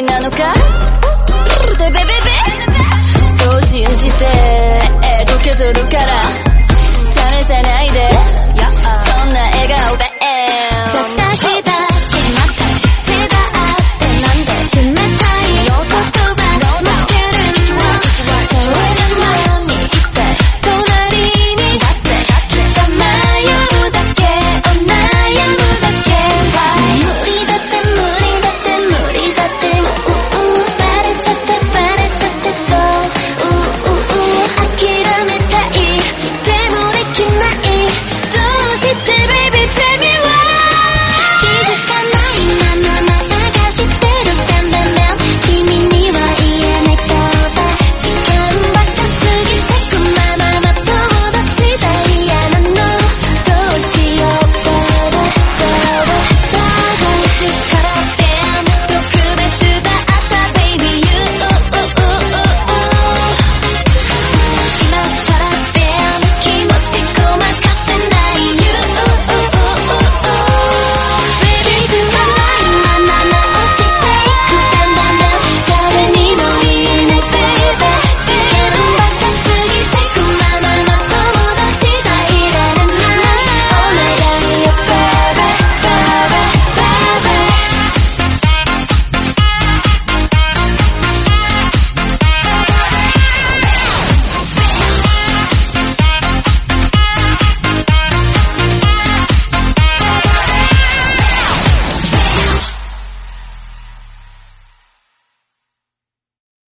なのか？でそう信じて溶けとるから。